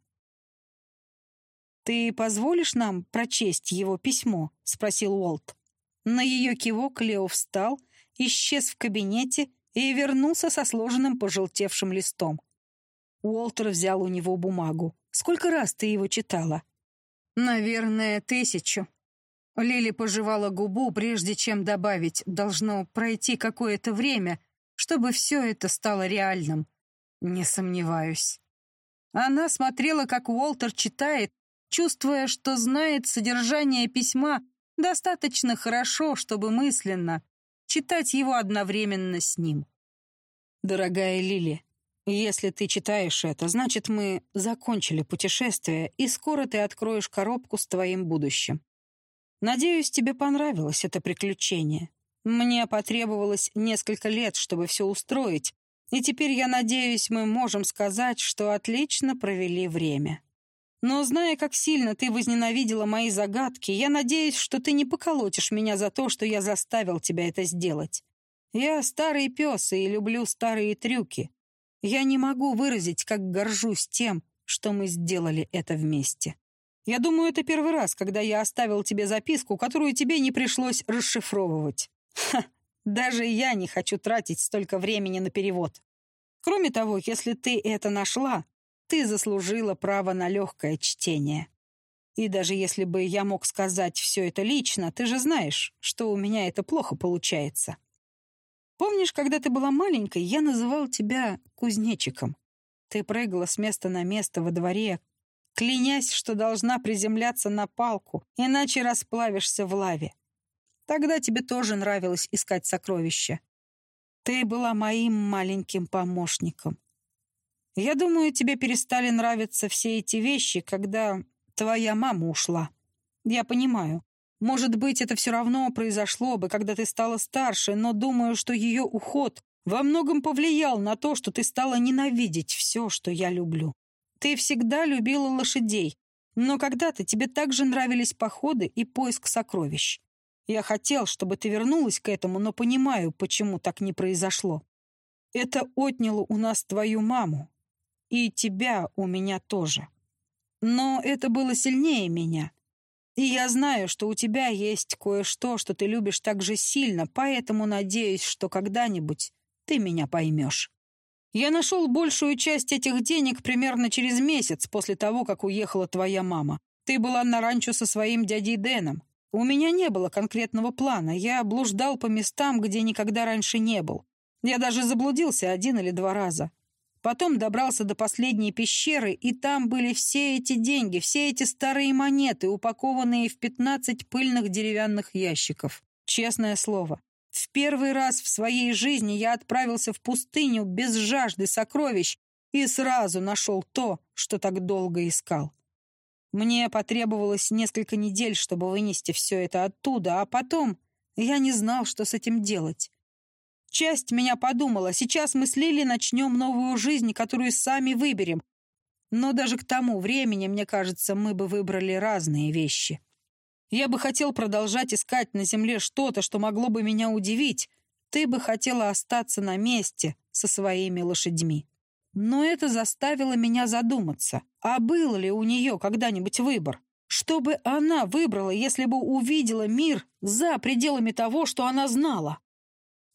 «Ты позволишь нам прочесть его письмо?» — спросил Уолт. На ее кивок Лео встал, исчез в кабинете и вернулся со сложенным пожелтевшим листом. Уолтер взял у него бумагу. «Сколько раз ты его читала?» «Наверное, тысячу». Лили пожевала губу, прежде чем добавить «должно пройти какое-то время», чтобы все это стало реальным. Не сомневаюсь. Она смотрела, как Уолтер читает, чувствуя, что знает содержание письма достаточно хорошо, чтобы мысленно читать его одновременно с ним. «Дорогая Лили, если ты читаешь это, значит, мы закончили путешествие, и скоро ты откроешь коробку с твоим будущим. Надеюсь, тебе понравилось это приключение. Мне потребовалось несколько лет, чтобы все устроить, и теперь, я надеюсь, мы можем сказать, что отлично провели время. Но зная, как сильно ты возненавидела мои загадки, я надеюсь, что ты не поколотишь меня за то, что я заставил тебя это сделать. Я старый пес и люблю старые трюки. Я не могу выразить, как горжусь тем, что мы сделали это вместе. Я думаю, это первый раз, когда я оставил тебе записку, которую тебе не пришлось расшифровывать. Ха, даже я не хочу тратить столько времени на перевод. Кроме того, если ты это нашла, ты заслужила право на легкое чтение. И даже если бы я мог сказать все это лично, ты же знаешь, что у меня это плохо получается. Помнишь, когда ты была маленькой, я называл тебя кузнечиком? Ты прыгала с места на место во дворе, клянясь, что должна приземляться на палку, иначе расплавишься в лаве. Тогда тебе тоже нравилось искать сокровища. Ты была моим маленьким помощником. Я думаю, тебе перестали нравиться все эти вещи, когда твоя мама ушла. Я понимаю. Может быть, это все равно произошло бы, когда ты стала старше, но думаю, что ее уход во многом повлиял на то, что ты стала ненавидеть все, что я люблю. Ты всегда любила лошадей, но когда-то тебе также нравились походы и поиск сокровищ. Я хотел, чтобы ты вернулась к этому, но понимаю, почему так не произошло. Это отняло у нас твою маму, и тебя у меня тоже. Но это было сильнее меня. И я знаю, что у тебя есть кое-что, что ты любишь так же сильно, поэтому надеюсь, что когда-нибудь ты меня поймешь. Я нашел большую часть этих денег примерно через месяц после того, как уехала твоя мама. Ты была на ранчо со своим дядей Дэном. У меня не было конкретного плана. Я блуждал по местам, где никогда раньше не был. Я даже заблудился один или два раза. Потом добрался до последней пещеры, и там были все эти деньги, все эти старые монеты, упакованные в 15 пыльных деревянных ящиков. Честное слово, в первый раз в своей жизни я отправился в пустыню без жажды сокровищ и сразу нашел то, что так долго искал. Мне потребовалось несколько недель, чтобы вынести все это оттуда, а потом я не знал, что с этим делать. Часть меня подумала, сейчас мы с Лили начнем новую жизнь, которую сами выберем. Но даже к тому времени, мне кажется, мы бы выбрали разные вещи. Я бы хотел продолжать искать на земле что-то, что могло бы меня удивить. Ты бы хотела остаться на месте со своими лошадьми. Но это заставило меня задуматься, а был ли у нее когда-нибудь выбор? Что бы она выбрала, если бы увидела мир за пределами того, что она знала?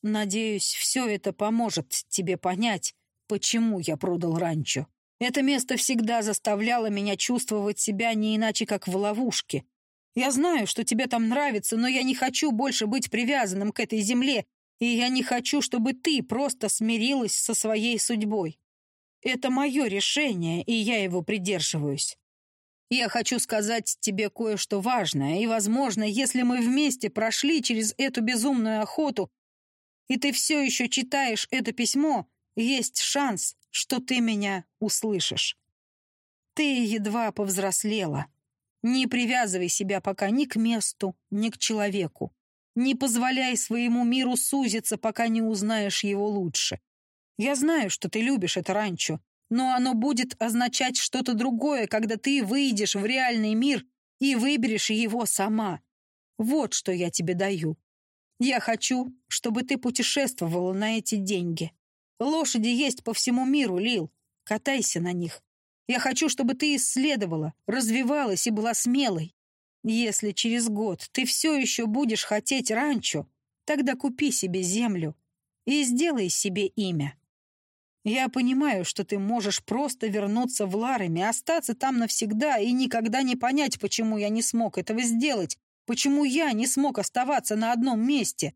Надеюсь, все это поможет тебе понять, почему я продал ранчо. Это место всегда заставляло меня чувствовать себя не иначе, как в ловушке. Я знаю, что тебе там нравится, но я не хочу больше быть привязанным к этой земле, и я не хочу, чтобы ты просто смирилась со своей судьбой. Это мое решение, и я его придерживаюсь. Я хочу сказать тебе кое-что важное, и, возможно, если мы вместе прошли через эту безумную охоту, и ты все еще читаешь это письмо, есть шанс, что ты меня услышишь. Ты едва повзрослела. Не привязывай себя пока ни к месту, ни к человеку. Не позволяй своему миру сузиться, пока не узнаешь его лучше. Я знаю, что ты любишь это ранчо, но оно будет означать что-то другое, когда ты выйдешь в реальный мир и выберешь его сама. Вот что я тебе даю. Я хочу, чтобы ты путешествовала на эти деньги. Лошади есть по всему миру, Лил. Катайся на них. Я хочу, чтобы ты исследовала, развивалась и была смелой. Если через год ты все еще будешь хотеть ранчо, тогда купи себе землю и сделай себе имя. Я понимаю, что ты можешь просто вернуться в Ларами, остаться там навсегда и никогда не понять, почему я не смог этого сделать, почему я не смог оставаться на одном месте.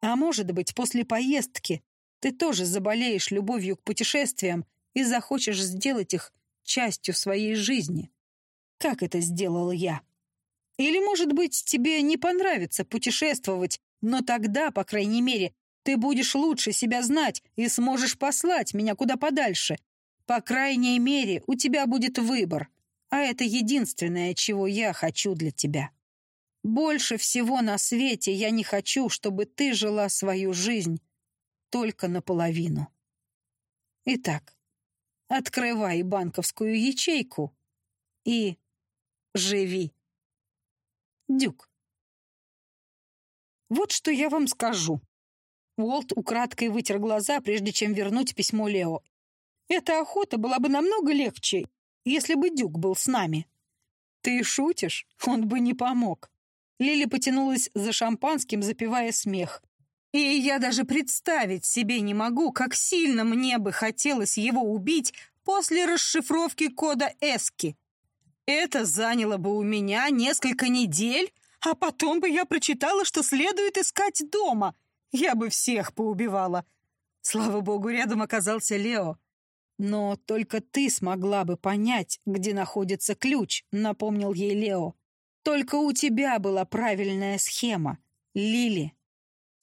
А может быть, после поездки ты тоже заболеешь любовью к путешествиям и захочешь сделать их частью своей жизни. Как это сделал я? Или, может быть, тебе не понравится путешествовать, но тогда, по крайней мере, ты будешь лучше себя знать и сможешь послать меня куда подальше. По крайней мере, у тебя будет выбор. А это единственное, чего я хочу для тебя. Больше всего на свете я не хочу, чтобы ты жила свою жизнь только наполовину. Итак, открывай банковскую ячейку и живи. Дюк. Вот что я вам скажу. Уолт украдкой вытер глаза, прежде чем вернуть письмо Лео. «Эта охота была бы намного легче, если бы Дюк был с нами». «Ты шутишь? Он бы не помог». Лили потянулась за шампанским, запивая смех. «И я даже представить себе не могу, как сильно мне бы хотелось его убить после расшифровки кода Эски. Это заняло бы у меня несколько недель, а потом бы я прочитала, что следует искать дома» Я бы всех поубивала. Слава богу, рядом оказался Лео. Но только ты смогла бы понять, где находится ключ, напомнил ей Лео. Только у тебя была правильная схема. Лили.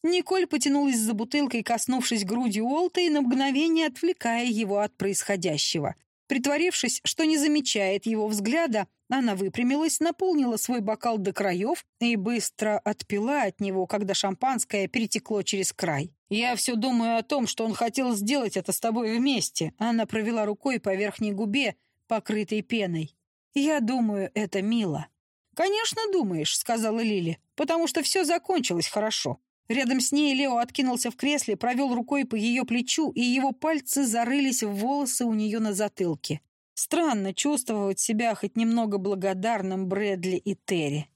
Николь потянулась за бутылкой, коснувшись грудью Уолта и на мгновение отвлекая его от происходящего. Притворившись, что не замечает его взгляда, она выпрямилась, наполнила свой бокал до краев и быстро отпила от него, когда шампанское перетекло через край. «Я все думаю о том, что он хотел сделать это с тобой вместе». Она провела рукой по верхней губе, покрытой пеной. «Я думаю, это мило». «Конечно думаешь», — сказала Лили, «потому что все закончилось хорошо». Рядом с ней Лео откинулся в кресле, провел рукой по ее плечу, и его пальцы зарылись в волосы у нее на затылке. Странно чувствовать себя хоть немного благодарным Брэдли и Терри.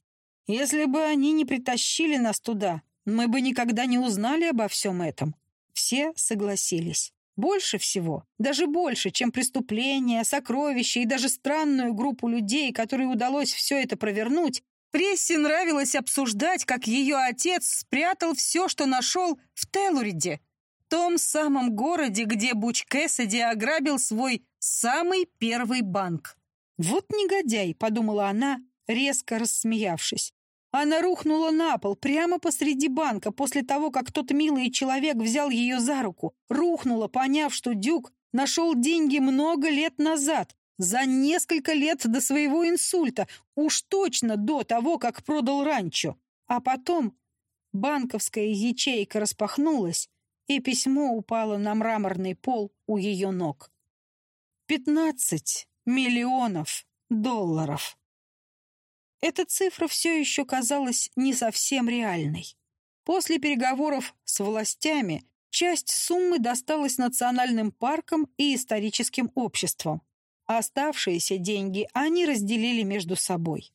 Если бы они не притащили нас туда, мы бы никогда не узнали обо всем этом. Все согласились. Больше всего, даже больше, чем преступления, сокровища и даже странную группу людей, которой удалось все это провернуть, прессе нравилось обсуждать, как ее отец спрятал все, что нашел в Телуриде, том самом городе, где Буч Кэссиди ограбил свой самый первый банк. «Вот негодяй», — подумала она, резко рассмеявшись. Она рухнула на пол прямо посреди банка после того, как тот милый человек взял ее за руку. Рухнула, поняв, что Дюк нашел деньги много лет назад, за несколько лет до своего инсульта, уж точно до того, как продал ранчо. А потом банковская ячейка распахнулась, и письмо упало на мраморный пол у ее ног. Пятнадцать миллионов долларов. Эта цифра все еще казалась не совсем реальной. После переговоров с властями часть суммы досталась национальным паркам и историческим обществам. Оставшиеся деньги они разделили между собой.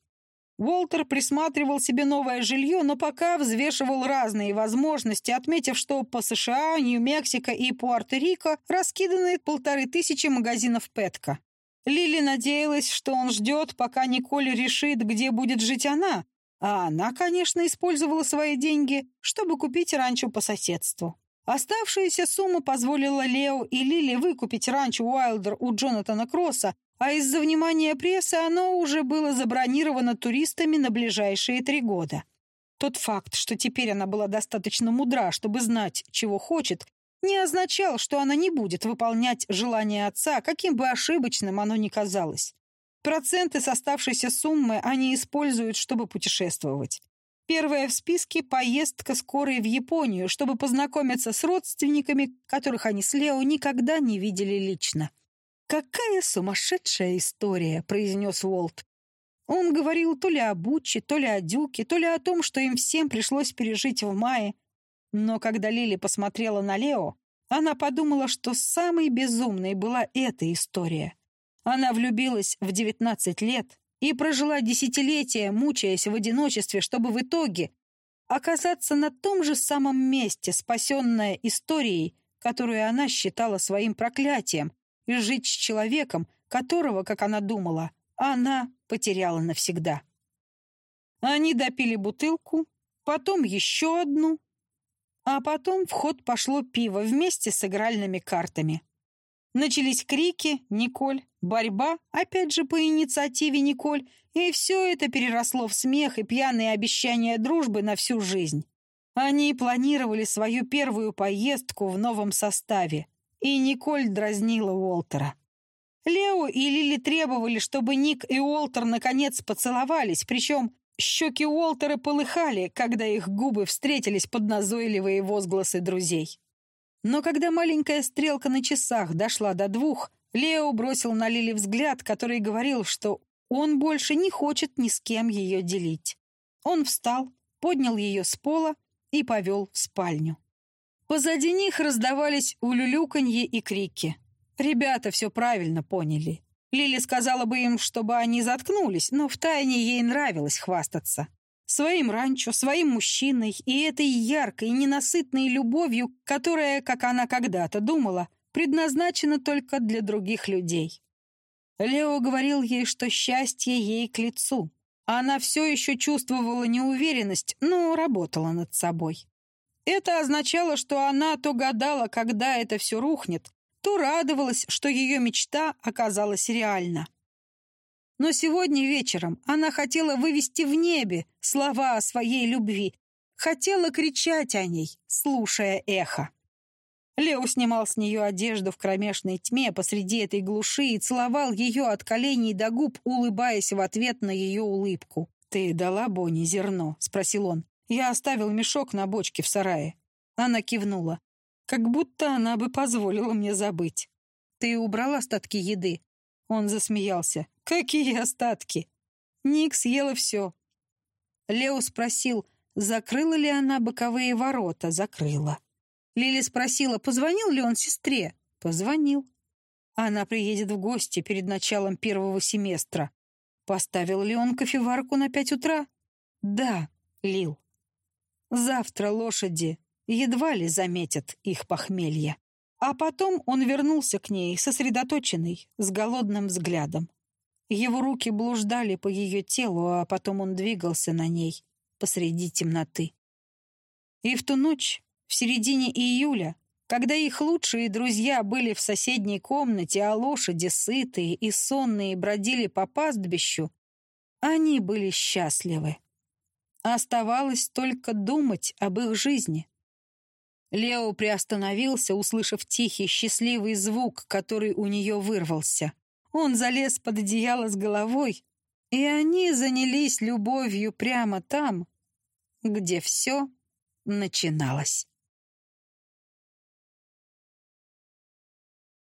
Уолтер присматривал себе новое жилье, но пока взвешивал разные возможности, отметив, что по США, Нью-Мексико и Пуэрто-Рико раскиданы полторы тысячи магазинов Петка. Лили надеялась, что он ждет, пока Николь решит, где будет жить она, а она, конечно, использовала свои деньги, чтобы купить ранчо по соседству. Оставшаяся сумма позволила Лео и Лили выкупить ранчо Уайлдер у Джонатана Кросса, а из-за внимания прессы оно уже было забронировано туристами на ближайшие три года. Тот факт, что теперь она была достаточно мудра, чтобы знать, чего хочет, не означал, что она не будет выполнять желание отца, каким бы ошибочным оно ни казалось. Проценты с оставшейся суммы они используют, чтобы путешествовать. Первая в списке — поездка скорой в Японию, чтобы познакомиться с родственниками, которых они с Лео никогда не видели лично. «Какая сумасшедшая история!» — произнес Уолт. Он говорил то ли о Буче, то ли о Дюке, то ли о том, что им всем пришлось пережить в мае. Но когда Лили посмотрела на Лео, она подумала, что самой безумной была эта история. Она влюбилась в 19 лет и прожила десятилетия, мучаясь в одиночестве, чтобы в итоге оказаться на том же самом месте, спасенная историей, которую она считала своим проклятием, и жить с человеком, которого, как она думала, она потеряла навсегда. Они допили бутылку, потом еще одну, а потом в ход пошло пиво вместе с игральными картами. Начались крики, Николь, борьба, опять же по инициативе Николь, и все это переросло в смех и пьяные обещания дружбы на всю жизнь. Они планировали свою первую поездку в новом составе, и Николь дразнила Уолтера. Лео и Лили требовали, чтобы Ник и Уолтер наконец поцеловались, причем щеки Уолтера полыхали, когда их губы встретились под назойливые возгласы друзей. Но когда маленькая стрелка на часах дошла до двух, Лео бросил на Лили взгляд, который говорил, что он больше не хочет ни с кем ее делить. Он встал, поднял ее с пола и повел в спальню. Позади них раздавались улюлюканье и крики. Ребята все правильно поняли. Лили сказала бы им, чтобы они заткнулись, но втайне ей нравилось хвастаться. Своим ранчо, своим мужчиной и этой яркой, ненасытной любовью, которая, как она когда-то думала, предназначена только для других людей. Лео говорил ей, что счастье ей к лицу. Она все еще чувствовала неуверенность, но работала над собой. Это означало, что она то гадала, когда это все рухнет, то радовалась, что ее мечта оказалась реальна. Но сегодня вечером она хотела вывести в небе слова о своей любви, хотела кричать о ней, слушая эхо. Лео снимал с нее одежду в кромешной тьме посреди этой глуши и целовал ее от коленей до губ, улыбаясь в ответ на ее улыбку. «Ты дала Бонни зерно?» — спросил он. «Я оставил мешок на бочке в сарае». Она кивнула. Как будто она бы позволила мне забыть. Ты убрал остатки еды? Он засмеялся. Какие остатки? Ник съела все. Лео спросил, закрыла ли она боковые ворота. Закрыла. Лили спросила, позвонил ли он сестре. Позвонил. Она приедет в гости перед началом первого семестра. Поставил ли он кофеварку на пять утра? Да, Лил. Завтра лошади едва ли заметят их похмелье. А потом он вернулся к ней, сосредоточенный, с голодным взглядом. Его руки блуждали по ее телу, а потом он двигался на ней посреди темноты. И в ту ночь, в середине июля, когда их лучшие друзья были в соседней комнате, а лошади, сытые и сонные, бродили по пастбищу, они были счастливы. Оставалось только думать об их жизни. Лео приостановился, услышав тихий, счастливый звук, который у нее вырвался. Он залез под одеяло с головой, и они занялись любовью прямо там, где все начиналось.